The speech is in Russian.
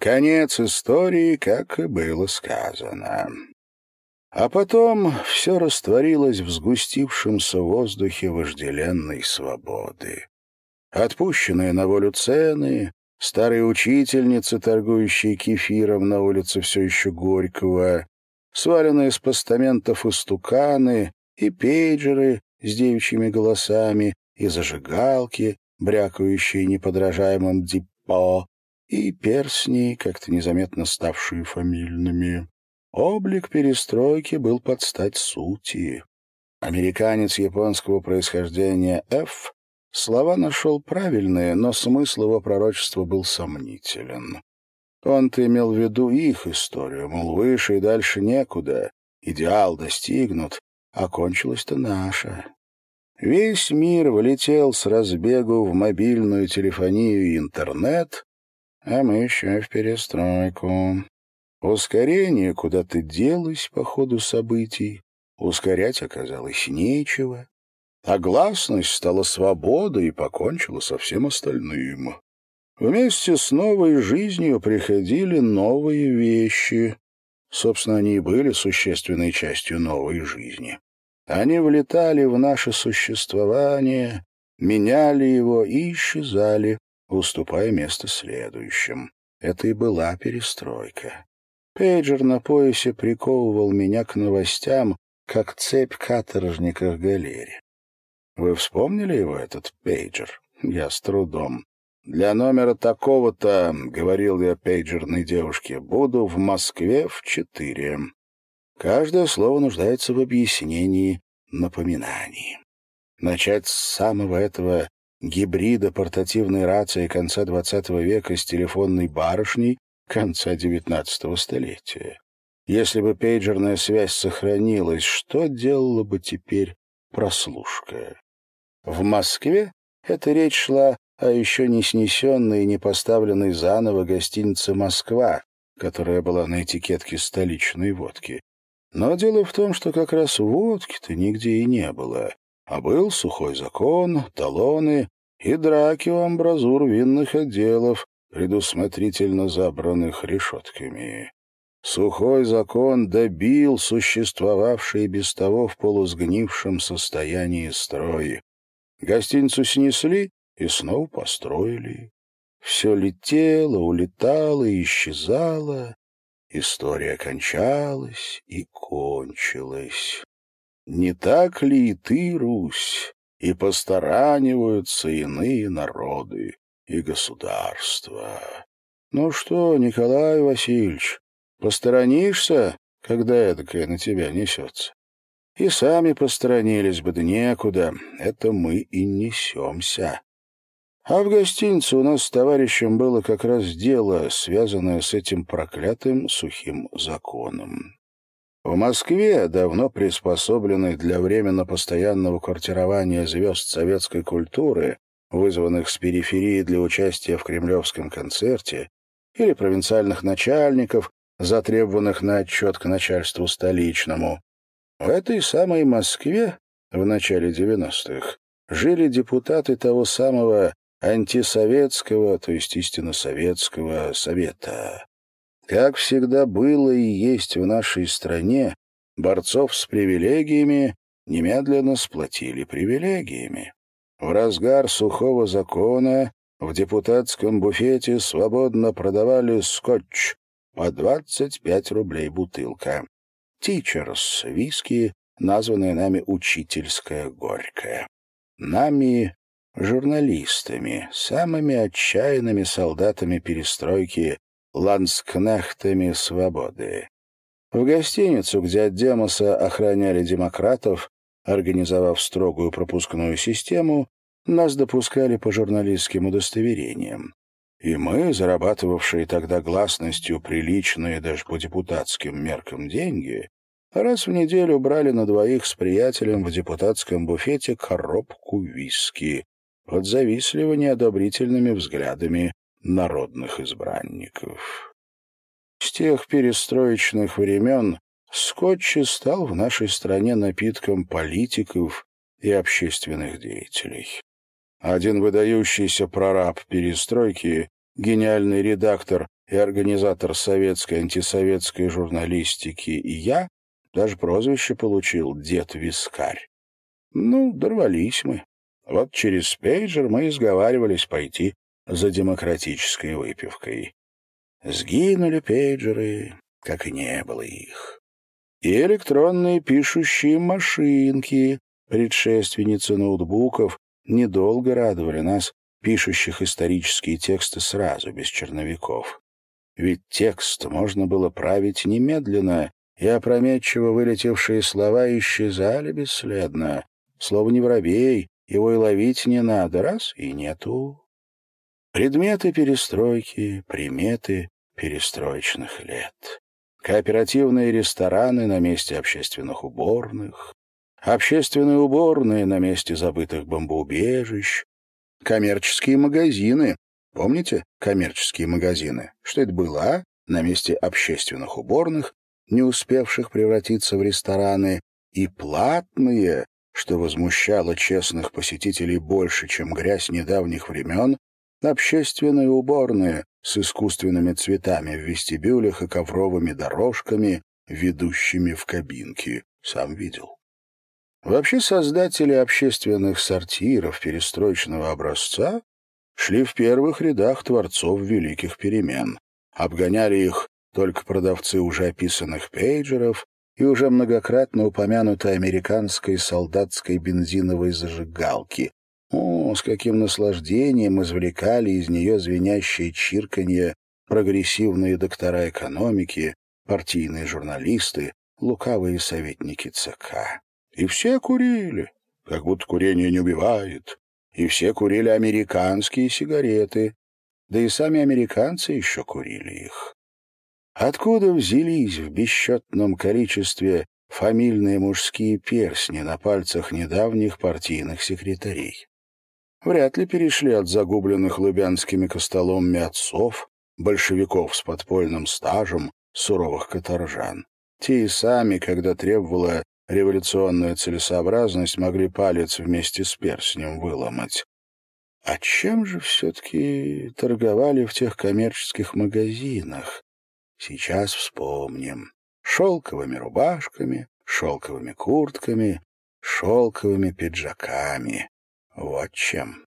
Конец истории, как и было сказано. А потом все растворилось в сгустившемся воздухе вожделенной свободы. Отпущенные на волю цены, старые учительницы, торгующие кефиром на улице все еще Горького, сваленные с постаментов истуканы и пейджеры с девичьими голосами, и зажигалки, брякающие неподражаемым диппо, и персни, как-то незаметно ставшие фамильными. Облик перестройки был под стать сути. Американец японского происхождения Ф. Слова нашел правильные, но смысл его пророчества был сомнителен. Он-то имел в виду их историю, мол, выше и дальше некуда, идеал достигнут, а кончилась-то наша. Весь мир влетел с разбегу в мобильную телефонию и интернет, а мы еще в перестройку. Ускорение куда-то делось по ходу событий, ускорять оказалось нечего, а гласность стала свободой и покончила со всем остальным. Вместе с новой жизнью приходили новые вещи. Собственно, они и были существенной частью новой жизни. Они влетали в наше существование, меняли его и исчезали, уступая место следующим. Это и была перестройка. Пейджер на поясе приковывал меня к новостям, как цепь каторжника к галере. Вы вспомнили его, этот пейджер? Я с трудом. Для номера такого-то, — говорил я пейджерной девушке, — буду в Москве в четыре. Каждое слово нуждается в объяснении, напоминании. Начать с самого этого гибрида портативной рации конца XX века с телефонной барышней конца XIX столетия. Если бы пейджерная связь сохранилась, что делала бы теперь прослушка? В Москве эта речь шла о еще не снесенной и не поставленной заново гостинице «Москва», которая была на этикетке столичной водки. Но дело в том, что как раз водки-то нигде и не было, а был сухой закон, талоны и драки у амбразур винных отделов, предусмотрительно забранных решетками. Сухой закон добил существовавший без того в полусгнившем состоянии строй. Гостиницу снесли и снова построили. Все летело, улетало и исчезало. История кончалась и кончилась. Не так ли и ты, Русь, и постараниваются иные народы? и государства. Ну что, Николай Васильевич, посторонишься, когда эдакое на тебя несется? И сами посторонились бы, да некуда, это мы и несемся. А в гостинице у нас с товарищем было как раз дело, связанное с этим проклятым сухим законом. В Москве, давно приспособленной для временно-постоянного квартирования звезд советской культуры, вызванных с периферии для участия в кремлевском концерте, или провинциальных начальников, затребованных на отчет к начальству столичному. В этой самой Москве в начале 90-х жили депутаты того самого антисоветского, то есть истинно советского совета. Как всегда было и есть в нашей стране, борцов с привилегиями немедленно сплотили привилегиями. В разгар сухого закона в депутатском буфете свободно продавали скотч по 25 рублей бутылка. «Тичерс» — виски, названное нами «учительское горькое». Нами, журналистами, самыми отчаянными солдатами перестройки, ланскнехтами свободы. В гостиницу, где от Демоса охраняли демократов, Организовав строгую пропускную систему, нас допускали по журналистским удостоверениям. И мы, зарабатывавшие тогда гласностью приличные даже по депутатским меркам деньги, раз в неделю брали на двоих с приятелем в депутатском буфете коробку виски под завистливо неодобрительными взглядами народных избранников. С тех перестроечных времен Скотч стал в нашей стране напитком политиков и общественных деятелей. Один выдающийся прораб перестройки, гениальный редактор и организатор советской антисоветской журналистики, и я даже прозвище получил «Дед Вискарь». Ну, дорвались мы. Вот через пейджер мы и сговаривались пойти за демократической выпивкой. Сгинули пейджеры, как и не было их. И электронные пишущие машинки, предшественницы ноутбуков, недолго радовали нас, пишущих исторические тексты сразу, без черновиков. Ведь текст можно было править немедленно, и опрометчиво вылетевшие слова исчезали бесследно. Слово не воробей, его и ловить не надо, раз — и нету. Предметы перестройки, приметы перестроечных лет. Кооперативные рестораны на месте общественных уборных, общественные уборные на месте забытых бомбоубежищ, коммерческие магазины. Помните коммерческие магазины? Что это было, а? На месте общественных уборных, не успевших превратиться в рестораны, и платные, что возмущало честных посетителей больше, чем грязь недавних времен, общественные уборные с искусственными цветами в вестибюлях и ковровыми дорожками, ведущими в кабинки. Сам видел. Вообще создатели общественных сортиров перестроечного образца шли в первых рядах творцов великих перемен. Обгоняли их только продавцы уже описанных пейджеров и уже многократно упомянутой американской солдатской бензиновой зажигалки. О, с каким наслаждением извлекали из нее звенящее чирканье прогрессивные доктора экономики, партийные журналисты, лукавые советники ЦК. И все курили, как будто курение не убивает. И все курили американские сигареты, да и сами американцы еще курили их. Откуда взялись в бесчетном количестве фамильные мужские персни на пальцах недавних партийных секретарей? Вряд ли перешли от загубленных лубянскими костоломами отцов, большевиков с подпольным стажем, суровых каторжан. Те и сами, когда требовала революционная целесообразность, могли палец вместе с перстнем выломать. А чем же все-таки торговали в тех коммерческих магазинах? Сейчас вспомним. Шелковыми рубашками, шелковыми куртками, шелковыми пиджаками. Вот чем.